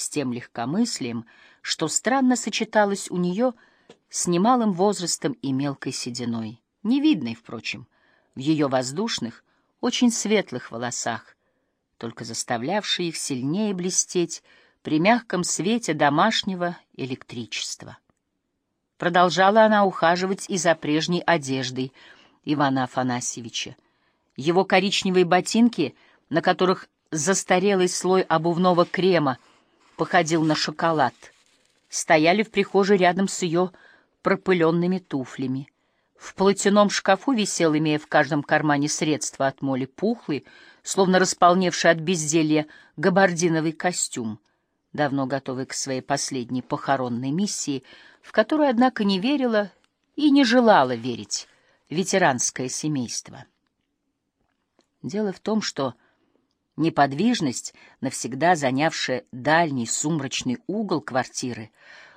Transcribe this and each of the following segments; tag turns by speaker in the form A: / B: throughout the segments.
A: с тем легкомыслием, что странно сочеталось у нее с немалым возрастом и мелкой сединой, невидной, впрочем, в ее воздушных, очень светлых волосах, только заставлявшие их сильнее блестеть при мягком свете домашнего электричества. Продолжала она ухаживать и за прежней одеждой Ивана Афанасьевича. Его коричневые ботинки, на которых застарелый слой обувного крема походил на шоколад, стояли в прихожей рядом с ее пропыленными туфлями. В платяном шкафу висел, имея в каждом кармане средства от моли, пухлый, словно располневший от безделья, габардиновый костюм, давно готовый к своей последней похоронной миссии, в которую, однако, не верила и не желала верить ветеранское семейство. Дело в том, что неподвижность, навсегда занявшая дальний сумрачный угол квартиры,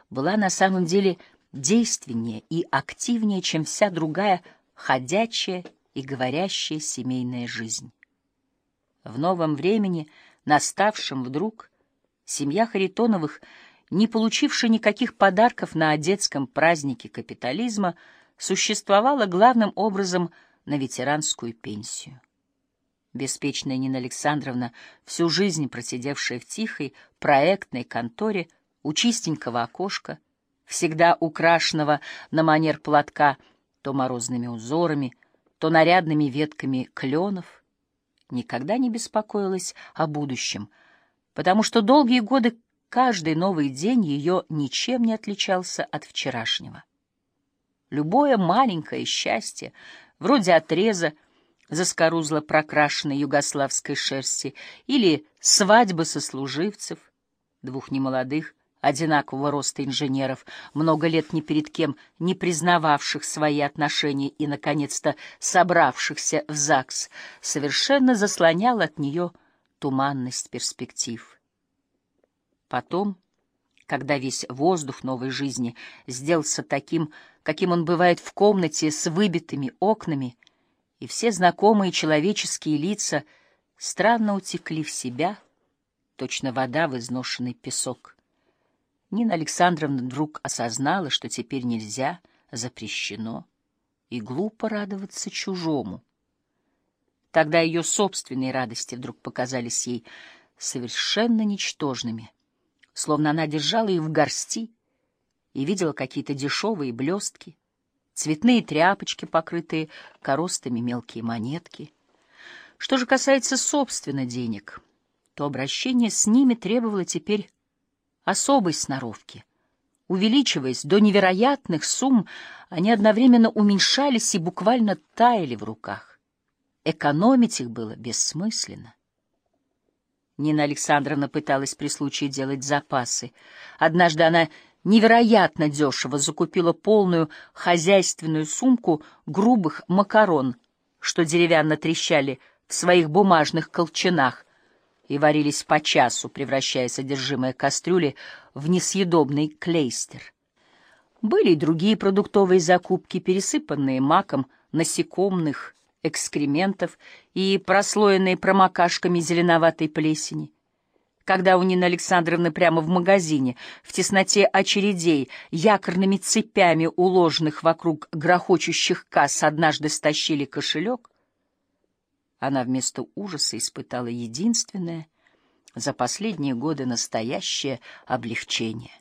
A: была на самом деле действеннее и активнее, чем вся другая ходячая и говорящая семейная жизнь. В новом времени, наставшем вдруг, семья Харитоновых, не получившая никаких подарков на детском празднике капитализма, существовала главным образом на ветеранскую пенсию. Беспечная Нина Александровна, всю жизнь просидевшая в тихой проектной конторе у чистенького окошка, всегда украшенного на манер платка то морозными узорами, то нарядными ветками кленов, никогда не беспокоилась о будущем, потому что долгие годы каждый новый день ее ничем не отличался от вчерашнего. Любое маленькое счастье, вроде отреза, заскорузло прокрашенной югославской шерсти или свадьбы сослуживцев, двух немолодых, одинакового роста инженеров, много лет ни перед кем не признававших свои отношения и, наконец-то, собравшихся в ЗАГС, совершенно заслонял от нее туманность перспектив. Потом, когда весь воздух новой жизни сделался таким, каким он бывает в комнате с выбитыми окнами, и все знакомые человеческие лица странно утекли в себя, точно вода в изношенный песок. Нина Александровна вдруг осознала, что теперь нельзя, запрещено, и глупо радоваться чужому. Тогда ее собственные радости вдруг показались ей совершенно ничтожными, словно она держала их в горсти и видела какие-то дешевые блестки, цветные тряпочки, покрытые коростами мелкие монетки. Что же касается собственно денег, то обращение с ними требовало теперь особой сноровки. Увеличиваясь до невероятных сумм, они одновременно уменьшались и буквально таяли в руках. Экономить их было бессмысленно. Нина Александровна пыталась при случае делать запасы. Однажды она невероятно дешево закупила полную хозяйственную сумку грубых макарон, что деревянно трещали в своих бумажных колчанах, и варились по часу, превращая содержимое кастрюли в несъедобный клейстер. Были и другие продуктовые закупки, пересыпанные маком насекомых экскрементов и прослоенные промокашками зеленоватой плесени. Когда у Нины Александровны прямо в магазине, в тесноте очередей, якорными цепями, уложенных вокруг грохочущих касс, однажды стащили кошелек, она вместо ужаса испытала единственное за последние годы настоящее облегчение.